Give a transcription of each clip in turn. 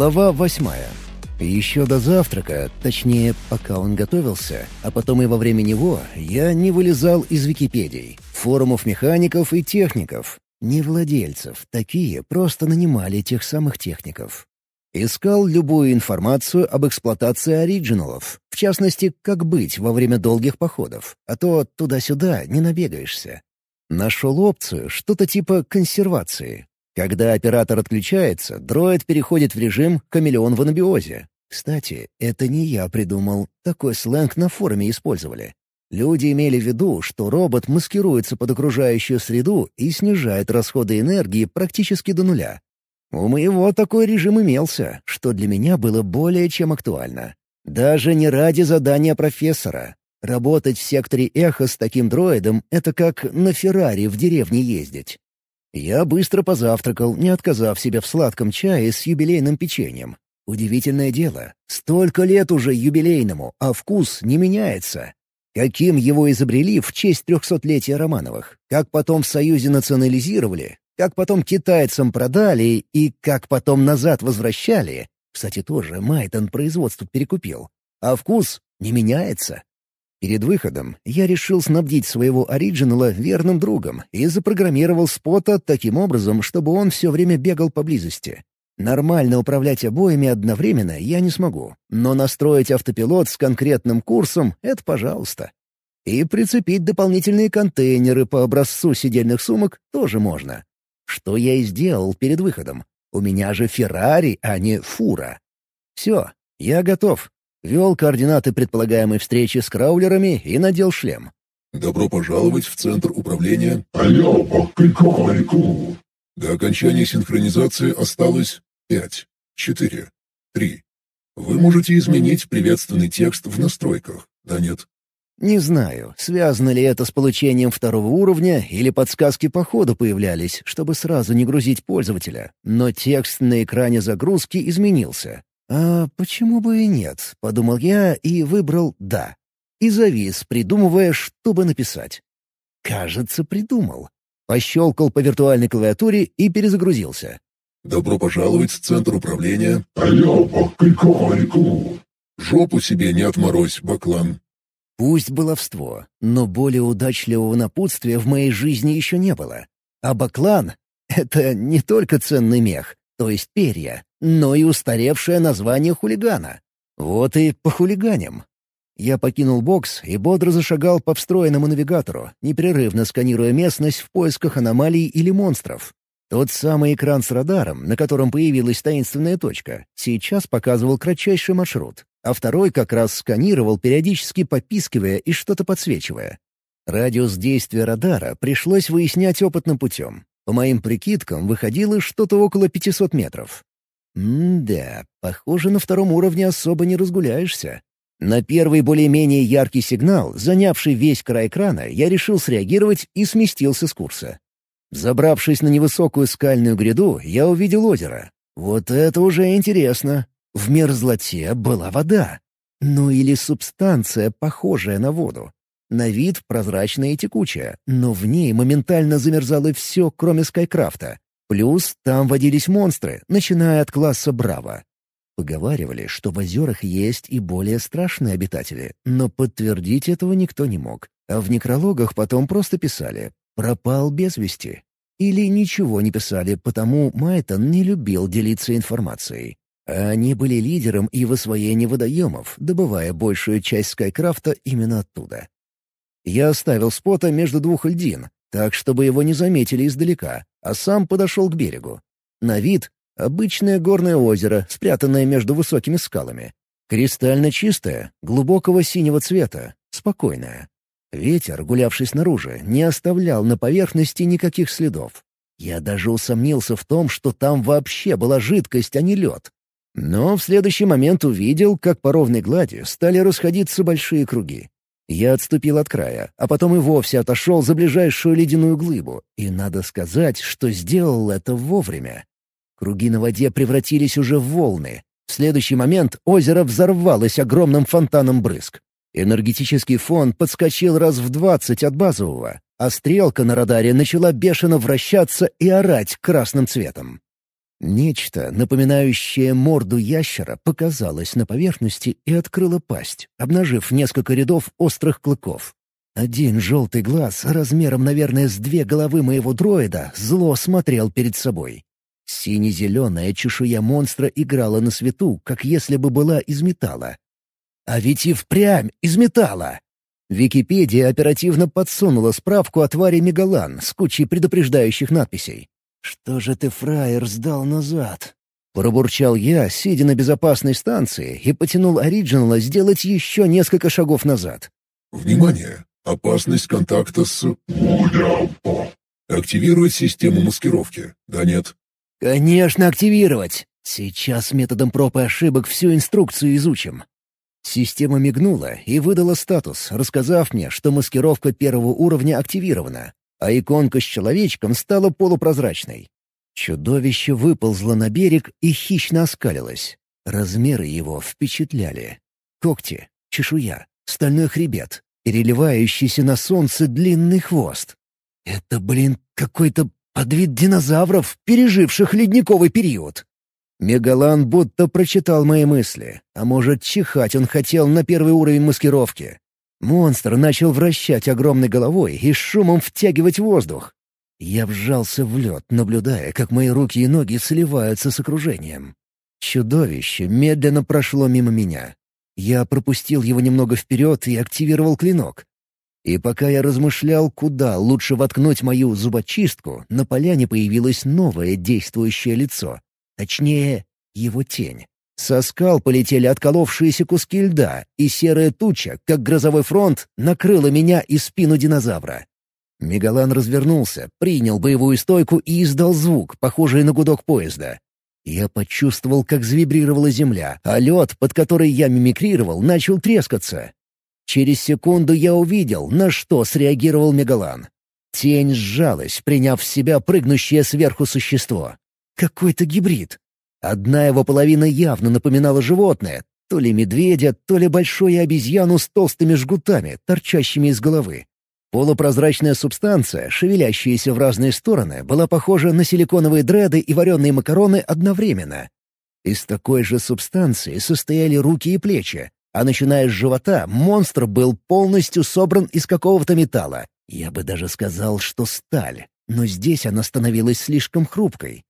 Глава восьмая. Еще до завтрака, точнее, пока он готовился, а потом и во время него, я не вылезал из Википедий, форумов механиков и техников. Не владельцев, такие просто нанимали тех самых техников. Искал любую информацию об эксплуатации оригиналов, в частности, как быть во время долгих походов, а то туда-сюда не набегаешься. Нашел опцию, что-то типа консервации. Когда оператор отключается, дроид переходит в режим «хамелеон в анабиозе». Кстати, это не я придумал, такой сленг на форуме использовали. Люди имели в виду, что робот маскируется под окружающую среду и снижает расходы энергии практически до нуля. У моего такой режим имелся, что для меня было более чем актуально. Даже не ради задания профессора. Работать в секторе эхо с таким дроидом — это как на Феррари в деревне ездить. Я быстро позавтракал, не отказав себе в сладком чае с юбилейным печеньем. Удивительное дело, столько лет уже юбилейному, а вкус не меняется. Каким его изобрели в честь трехсотлетия Романовых, как потом в Союзе национализировали, как потом китайцам продали и как потом назад возвращали. Кстати, тоже Майтон производство перекупил. А вкус не меняется. Перед выходом я решил снабдить своего оригинала верным другом и запрограммировал спота таким образом, чтобы он все время бегал поблизости. Нормально управлять обоими одновременно я не смогу, но настроить автопилот с конкретным курсом — это пожалуйста. И прицепить дополнительные контейнеры по образцу сидельных сумок тоже можно. Что я и сделал перед выходом. У меня же Феррари, а не фура. Все, я готов. Вел координаты предполагаемой встречи с краулерами и надел шлем. «Добро пожаловать в Центр управления». Алло, покрикорику. До окончания синхронизации осталось пять, четыре, три. Вы можете изменить приветственный текст в настройках, да нет? Не знаю, связано ли это с получением второго уровня или подсказки по ходу появлялись, чтобы сразу не грузить пользователя, но текст на экране загрузки изменился. «А почему бы и нет?» — подумал я и выбрал «да». И завис, придумывая, что бы написать. Кажется, придумал. Пощелкал по виртуальной клавиатуре и перезагрузился. «Добро пожаловать в Центр управления». Алло, покрикорику. «Жопу себе не отморозь, баклан». Пусть баловство, но более удачливого напутствия в моей жизни еще не было. А баклан — это не только ценный мех, то есть перья, но и устаревшее название хулигана. Вот и по хулиганям. Я покинул бокс и бодро зашагал по встроенному навигатору, непрерывно сканируя местность в поисках аномалий или монстров. Тот самый экран с радаром, на котором появилась таинственная точка, сейчас показывал кратчайший маршрут, а второй как раз сканировал, периодически попискивая и что-то подсвечивая. Радиус действия радара пришлось выяснять опытным путем. По моим прикидкам, выходило что-то около 500 метров. М-да, похоже, на втором уровне особо не разгуляешься. На первый более-менее яркий сигнал, занявший весь край экрана, я решил среагировать и сместился с курса. Забравшись на невысокую скальную гряду, я увидел озеро. Вот это уже интересно. В мерзлоте была вода. Ну или субстанция, похожая на воду. На вид прозрачная и текучая, но в ней моментально замерзало все, кроме Скайкрафта. Плюс там водились монстры, начиная от класса Браво. Поговаривали, что в озерах есть и более страшные обитатели, но подтвердить этого никто не мог. А в некрологах потом просто писали «пропал без вести». Или ничего не писали, потому Майтон не любил делиться информацией. А они были лидером и в освоении водоемов, добывая большую часть Скайкрафта именно оттуда. Я оставил спота между двух льдин, так, чтобы его не заметили издалека, а сам подошел к берегу. На вид — обычное горное озеро, спрятанное между высокими скалами. Кристально чистое, глубокого синего цвета, спокойное. Ветер, гулявший снаружи, не оставлял на поверхности никаких следов. Я даже усомнился в том, что там вообще была жидкость, а не лед. Но в следующий момент увидел, как по ровной глади стали расходиться большие круги. Я отступил от края, а потом и вовсе отошел за ближайшую ледяную глыбу, и надо сказать, что сделал это вовремя. Круги на воде превратились уже в волны. В следующий момент озеро взорвалось огромным фонтаном брызг. Энергетический фон подскочил раз в двадцать от базового, а стрелка на радаре начала бешено вращаться и орать красным цветом. Нечто, напоминающее морду ящера, показалось на поверхности и открыло пасть, обнажив несколько рядов острых клыков. Один желтый глаз, размером, наверное, с две головы моего дроида, зло смотрел перед собой. Сине-зеленая чешуя монстра играла на свету, как если бы была из металла. А ведь и впрямь из металла! Википедия оперативно подсунула справку о твари Мегалан с кучей предупреждающих надписей. «Что же ты, фраер, сдал назад?» Пробурчал я, сидя на безопасной станции, и потянул Ориджинала сделать еще несколько шагов назад. Внимание! Опасность контакта с... Активировать систему маскировки. Да нет? «Конечно, активировать! Сейчас методом проб и ошибок всю инструкцию изучим». Система мигнула и выдала статус, рассказав мне, что маскировка первого уровня активирована, а иконка с человечком стала полупрозрачной. Чудовище выползло на берег и хищно оскалилось. Размеры его впечатляли. Когти, чешуя, стальной хребет, переливающийся на солнце длинный хвост. Это, блин, какой-то подвид динозавров, переживших ледниковый период. Мегалан будто прочитал мои мысли, а может, чихать он хотел на первый уровень маскировки. Монстр начал вращать огромной головой и шумом втягивать воздух. Я вжался в лед, наблюдая, как мои руки и ноги сливаются с окружением. Чудовище медленно прошло мимо меня. Я пропустил его немного вперед и активировал клинок. И пока я размышлял, куда лучше воткнуть мою зубочистку, на поляне появилось новое действующее лицо. Точнее, его тень. Со скал полетели отколовшиеся куски льда, и серая туча, как грозовой фронт, накрыла меня и спину динозавра. Мегалан развернулся, принял боевую стойку и издал звук, похожий на гудок поезда. Я почувствовал, как завибрировала земля, а лед, под который я мимикрировал, начал трескаться. Через секунду я увидел, на что среагировал Мегалан. Тень сжалась, приняв в себя прыгнущее сверху существо. Какой-то гибрид. Одна его половина явно напоминала животное, то ли медведя, то ли большую обезьяну с толстыми жгутами, торчащими из головы. Полупрозрачная субстанция, шевелящаяся в разные стороны, была похожа на силиконовые дреды и вареные макароны одновременно. Из такой же субстанции состояли руки и плечи, а начиная с живота монстр был полностью собран из какого-то металла. Я бы даже сказал, что сталь, но здесь она становилась слишком хрупкой.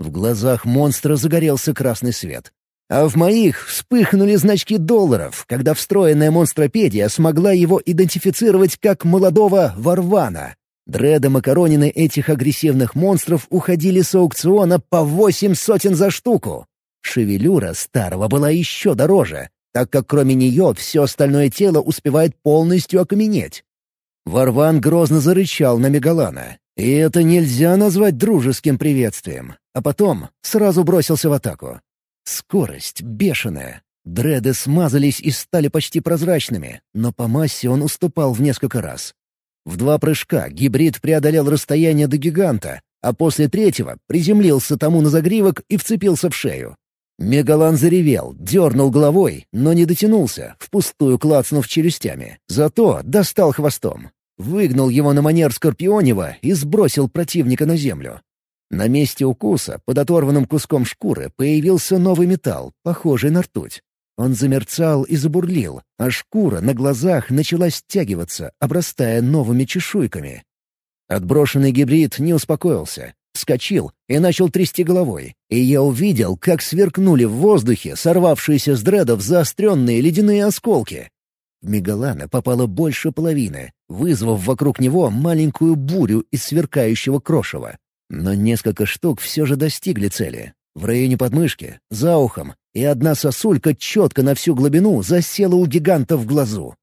В глазах монстра загорелся красный свет. А в моих вспыхнули значки долларов, когда встроенная монстропедия смогла его идентифицировать как молодого Варвана. Дреды Макаронины этих агрессивных монстров уходили с аукциона по восемь сотен за штуку. Шевелюра старого была еще дороже, так как кроме нее все остальное тело успевает полностью окаменеть. Варван грозно зарычал на Мегалана, и это нельзя назвать дружеским приветствием. А потом сразу бросился в атаку. Скорость бешеная. Дреды смазались и стали почти прозрачными, но по массе он уступал в несколько раз. В два прыжка гибрид преодолел расстояние до гиганта, а после третьего приземлился тому на загривок и вцепился в шею. Мегалан заревел, дернул головой, но не дотянулся, впустую клацнув челюстями. Зато достал хвостом. Выгнал его на манер Скорпионева и сбросил противника на землю. На месте укуса, под оторванным куском шкуры, появился новый металл, похожий на ртуть. Он замерцал и забурлил, а шкура на глазах начала стягиваться, обрастая новыми чешуйками. Отброшенный гибрид не успокоился, вскочил и начал трясти головой, и я увидел, как сверкнули в воздухе сорвавшиеся с дредов заостренные ледяные осколки. В Мегалана попало больше половины, вызвав вокруг него маленькую бурю из сверкающего крошева. Но несколько штук все же достигли цели. В районе подмышки, за ухом, и одна сосулька четко на всю глубину засела у гиганта в глазу.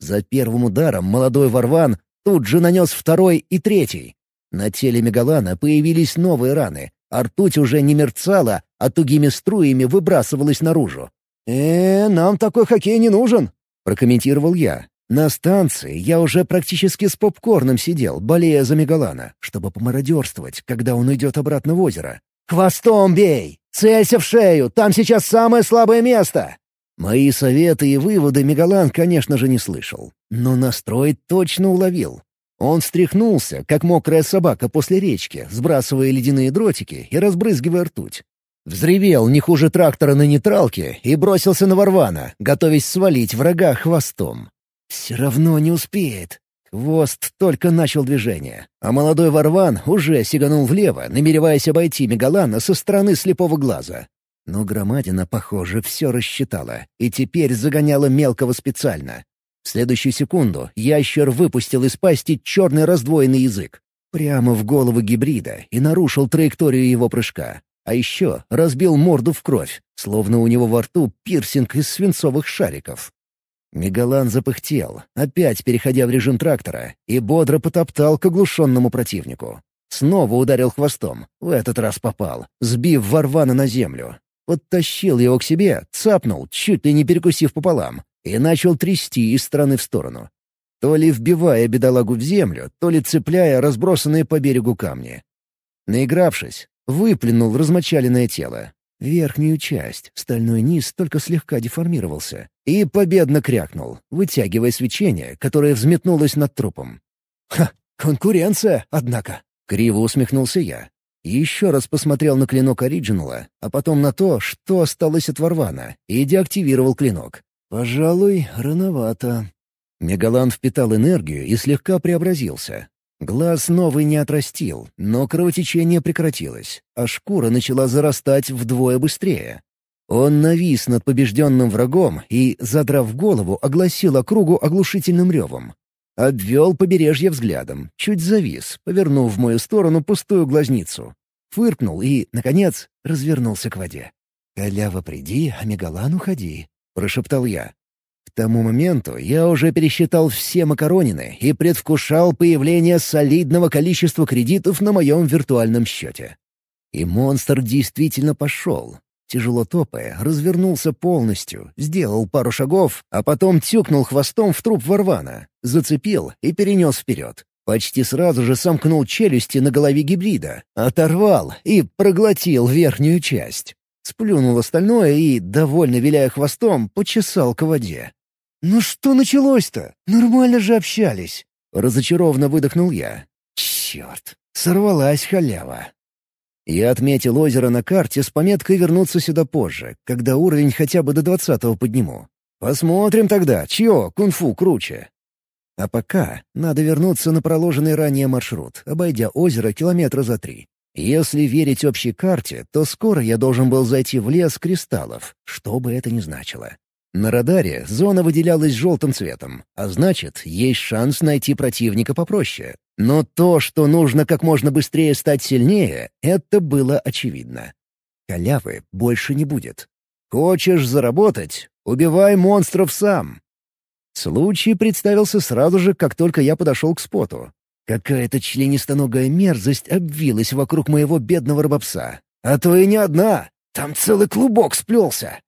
За первым ударом молодой Варван тут же нанес второй и третий. На теле Мегалана появились новые раны, а ртуть уже не мерцала, а тугими струями выбрасывалась наружу. «Э, нам такой хоккей не нужен», — прокомментировал я, на станции я уже практически с попкорном сидел, болея за Мегалана, чтобы помародерствовать, когда он уйдет обратно в озеро. «Хвостом бей! Целься в шею! Там сейчас самое слабое место!» Мои советы и выводы Мегалан, конечно же, не слышал, но настрой точно уловил. Он встряхнулся, как мокрая собака после речки, сбрасывая ледяные дротики и разбрызгивая ртуть. Взревел не хуже трактора на нейтралке и бросился на Варвана, готовясь свалить врага хвостом. Все равно не успеет. Хвост только начал движение, а молодой Варван уже сиганул влево, намереваясь обойти Мегалана со стороны слепого глаза. Но громадина, похоже, все рассчитала и теперь загоняла мелкого специально. В следующую секунду ящер выпустил из пасти черный раздвоенный язык. Прямо в голову гибрида и нарушил траекторию его прыжка. А еще разбил морду в кровь, словно у него во рту пирсинг из свинцовых шариков. Мегалан запыхтел, опять переходя в режим трактора, и бодро потоптал к оглушенному противнику. Снова ударил хвостом, в этот раз попал, сбив Варвана на землю. Подтащил его к себе, цапнул, чуть ли не перекусив пополам, и начал трясти из стороны в сторону. То ли вбивая бедолагу в землю, то ли цепляя разбросанные по берегу камни. Наигравшись, выплюнул размочаленное тело. Верхнюю часть, стальной низ только слегка деформировался. И победно крякнул, вытягивая свечение, которое взметнулось над трупом. «Ха! Конкуренция, однако!» — криво усмехнулся я. Еще раз посмотрел на клинок Ориджинала, а потом на то, что осталось от Варвана, и деактивировал клинок. «Пожалуй, рановато». Мегалан впитал энергию и слегка преобразился. Глаз новый не отрастил, но кровотечение прекратилось, а шкура начала зарастать вдвое быстрее. Он навис над побежденным врагом и, задрав голову, огласил округу оглушительным ревом. Обвел побережье взглядом, чуть завис, повернув в мою сторону пустую глазницу. Фыркнул и, наконец, развернулся к воде. «Халява приди, а Мегалан уходи прошептал я. Тому моменту я уже пересчитал все макаронины и предвкушал появление солидного количества кредитов на моем виртуальном счете. И монстр действительно пошел. Тяжело топая, развернулся полностью, сделал пару шагов, а потом тюкнул хвостом в труп Варвана, зацепил и перенес вперед. Почти сразу же сомкнул челюсти на голове гибрида, оторвал и проглотил верхнюю часть сплюнул остальное и, довольно виляя хвостом, почесал к воде. «Ну что началось-то? Нормально же общались!» Разочарованно выдохнул я. «Черт! Сорвалась халява!» Я отметил озеро на карте с пометкой вернуться сюда позже, когда уровень хотя бы до двадцатого подниму. Посмотрим тогда, чье кунг-фу круче. А пока надо вернуться на проложенный ранее маршрут, обойдя озеро километра за три. Если верить общей карте, то скоро я должен был зайти в лес кристаллов, что бы это ни значило. На радаре зона выделялась желтым цветом, а значит, есть шанс найти противника попроще. Но то, что нужно как можно быстрее стать сильнее, это было очевидно. Халявы больше не будет. Хочешь заработать? Убивай монстров сам. Случай представился сразу же, как только я подошел к споту. Какая-то членистоногая мерзость обвилась вокруг моего бедного рыбопса. А то и не одна. Там целый клубок сплелся.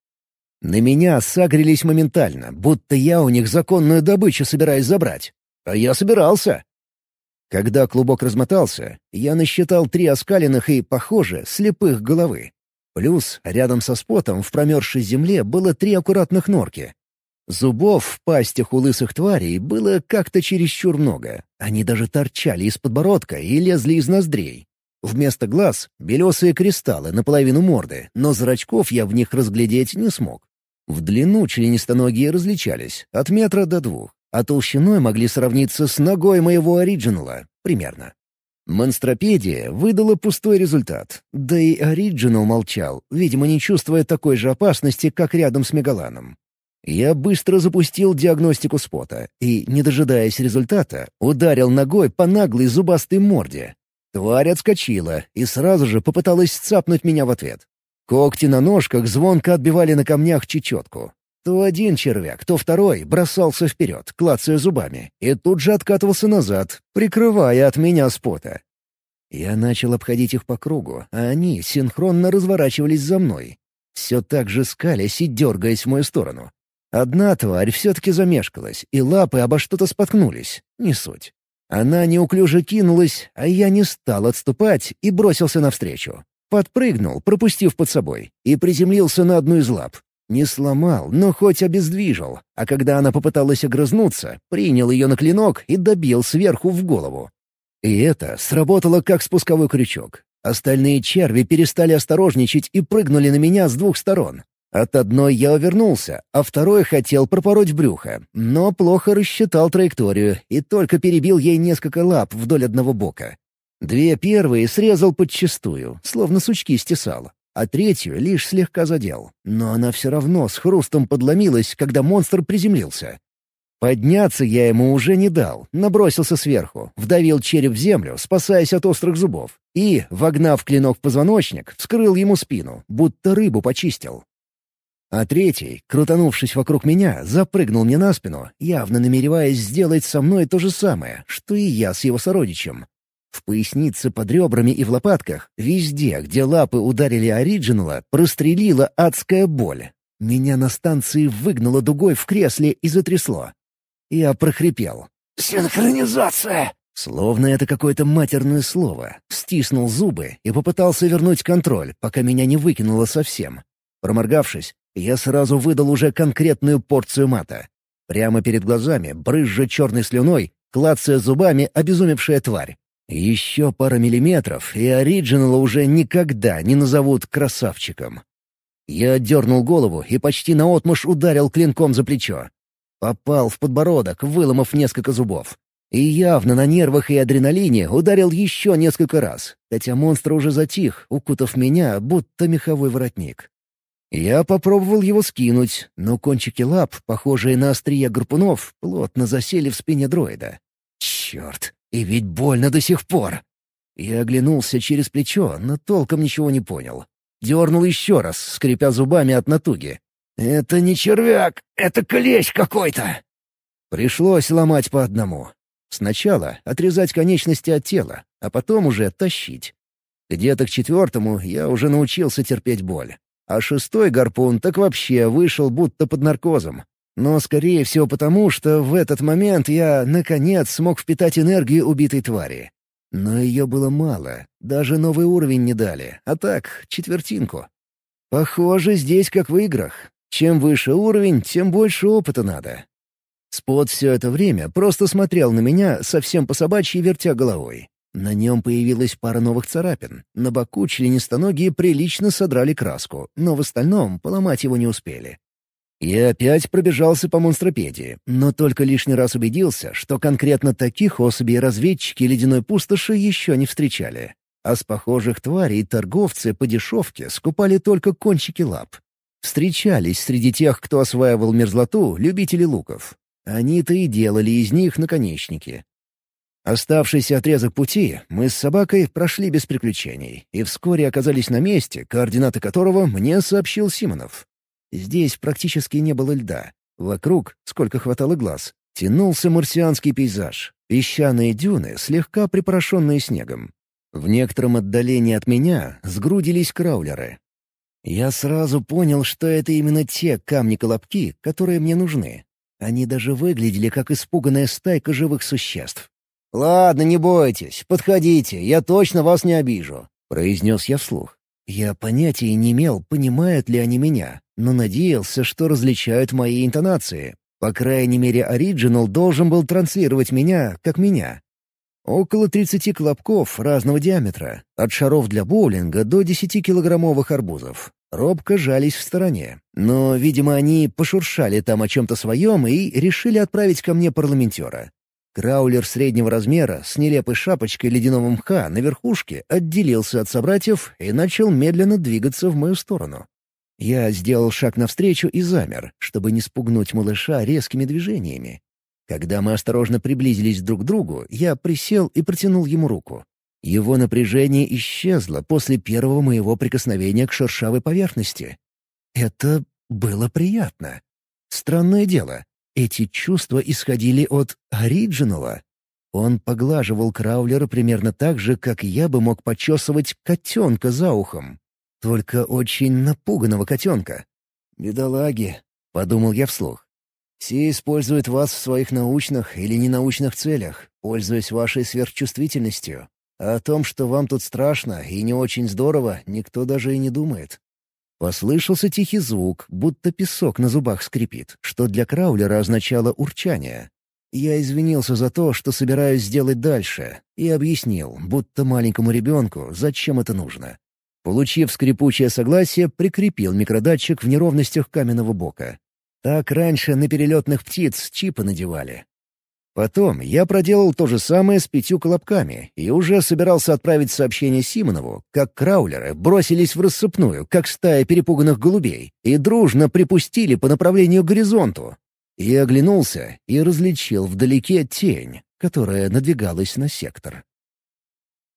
На меня сагрились моментально, будто я у них законную добычу собираюсь забрать. А я собирался. Когда клубок размотался, я насчитал три оскаленных и, похоже, слепых головы. Плюс рядом со спотом в промерзшей земле было три аккуратных норки, Зубов в пастях у лысых тварей было как-то чересчур много. Они даже торчали из подбородка и лезли из ноздрей. Вместо глаз — белесые кристаллы наполовину морды, но зрачков я в них разглядеть не смог. В длину членистоногие различались, от метра до двух, а толщиной могли сравниться с ногой моего оригинала, примерно. Монстропедия выдала пустой результат, да и оригинал молчал, видимо, не чувствуя такой же опасности, как рядом с Мегаланом. Я быстро запустил диагностику спота и, не дожидаясь результата, ударил ногой по наглой зубастой морде. Тварь отскочила и сразу же попыталась цапнуть меня в ответ. Когти на ножках звонко отбивали на камнях чечетку. То один червяк, то второй бросался вперед, клацая зубами, и тут же откатывался назад, прикрывая от меня спота. Я начал обходить их по кругу, а они синхронно разворачивались за мной. Все так же скалясь и дергаясь в мою сторону. Одна тварь все-таки замешкалась, и лапы обо что-то споткнулись. Не суть. Она неуклюже кинулась, а я не стал отступать и бросился навстречу. Подпрыгнул, пропустив под собой, и приземлился на одну из лап. Не сломал, но хоть обездвижил, а когда она попыталась огрызнуться, принял ее на клинок и добил сверху в голову. И это сработало как спусковой крючок. Остальные черви перестали осторожничать и прыгнули на меня с двух сторон. От одной я увернулся, а второй хотел пропороть брюхо, но плохо рассчитал траекторию и только перебил ей несколько лап вдоль одного бока. Две первые срезал подчистую, словно сучки стесал, а третью лишь слегка задел. Но она все равно с хрустом подломилась, когда монстр приземлился. Подняться я ему уже не дал, набросился сверху, вдавил череп в землю, спасаясь от острых зубов, и, вогнав клинок в позвоночник, вскрыл ему спину, будто рыбу почистил. А третий, крутанувшись вокруг меня, запрыгнул мне на спину, явно намереваясь сделать со мной то же самое, что и я с его сородичем. В пояснице под ребрами и в лопатках, везде, где лапы ударили Ориджинала, прострелила адская боль. Меня на станции выгнало дугой в кресле и затрясло. Я прохрипел. «Синхронизация!» Словно это какое-то матерное слово. Стиснул зубы и попытался вернуть контроль, пока меня не выкинуло совсем. Проморгавшись, я сразу выдал уже конкретную порцию мата. Прямо перед глазами, брызжа черной слюной, клацая зубами, обезумевшая тварь. Еще пара миллиметров, и Ориджинала уже никогда не назовут красавчиком. Я отдернул голову и почти наотмашь ударил клинком за плечо. Попал в подбородок, выломав несколько зубов. И явно на нервах и адреналине ударил еще несколько раз, хотя монстр уже затих, укутав меня, будто меховой воротник. Я попробовал его скинуть, но кончики лап, похожие на острия гарпунов, плотно засели в спине дроида. Черт, и ведь больно до сих пор. Я оглянулся через плечо, но толком ничего не понял. Дернул еще раз, скрипя зубами от натуги. «Это не червяк, это клещ какой-то!» Пришлось ломать по одному. Сначала отрезать конечности от тела, а потом уже тащить. Где-то к четвертому я уже научился терпеть боль. А шестой гарпун так вообще вышел будто под наркозом. Но, скорее всего, потому что в этот момент я, наконец, смог впитать энергию убитой твари. Но ее было мало, даже новый уровень не дали, а так, четвертинку. Похоже, здесь как в играх. Чем выше уровень, тем больше опыта надо. Спот все это время просто смотрел на меня, совсем по-собачьи вертя головой. На нем появилась пара новых царапин. На боку членистоногие прилично содрали краску, но в остальном поломать его не успели. Я опять пробежался по монстропедии, но только лишний раз убедился, что конкретно таких особей разведчики ледяной пустоши еще не встречали. А с похожих тварей торговцы по дешевке скупали только кончики лап. Встречались среди тех, кто осваивал мерзлоту, любители луков. Они-то и делали из них наконечники. Оставшийся отрезок пути мы с собакой прошли без приключений и вскоре оказались на месте, координаты которого мне сообщил Симонов. Здесь практически не было льда. Вокруг, сколько хватало глаз, тянулся марсианский пейзаж. Песчаные дюны, слегка припорошенные снегом. В некотором отдалении от меня сгрудились краулеры, я сразу понял, что это именно те камни-колобки, которые мне нужны. Они даже выглядели как испуганная стайка живых существ. «Ладно, не бойтесь, подходите, я точно вас не обижу», — произнес я вслух. Я понятия не имел, понимают ли они меня, но надеялся, что различают мои интонации. По крайней мере, Оригинал должен был транслировать меня, как меня. Около 30 клопков разного диаметра, от шаров для боулинга до 10-килограммовых арбузов. Робко жались в стороне. Но, видимо, они пошуршали там о чем-то своем и решили отправить ко мне парламентера. Краулер среднего размера с нелепой шапочкой ледяного мха на верхушке отделился от собратьев и начал медленно двигаться в мою сторону. Я сделал шаг навстречу и замер, чтобы не спугнуть малыша резкими движениями. Когда мы осторожно приблизились друг к другу, я присел и протянул ему руку. Его напряжение исчезло после первого моего прикосновения к шершавой поверхности. Это было приятно. Странное дело, эти чувства исходили от Ориджинала. Он поглаживал Краулера примерно так же, как я бы мог почесывать котенка за ухом. Только очень напуганного котенка. «Бедолаги», — подумал я вслух. Все используют вас в своих научных или ненаучных целях, пользуясь вашей сверхчувствительностью. А о том, что вам тут страшно и не очень здорово, никто даже и не думает. Послышался тихий звук, будто песок на зубах скрипит, что для краулера означало урчание. Я извинился за то, что собираюсь сделать дальше, и объяснил, будто маленькому ребенку, зачем это нужно. Получив скрипучее согласие, прикрепил микродатчик в неровностях каменного бока. Так раньше на перелетных птиц чипы надевали. Потом я проделал то же самое с пятью колобками и уже собирался отправить сообщение Симонову, как краулеры бросились в рассыпную, как стая перепуганных голубей, и дружно припустили по направлению к горизонту. Я оглянулся и различил вдалеке тень, которая надвигалась на сектор.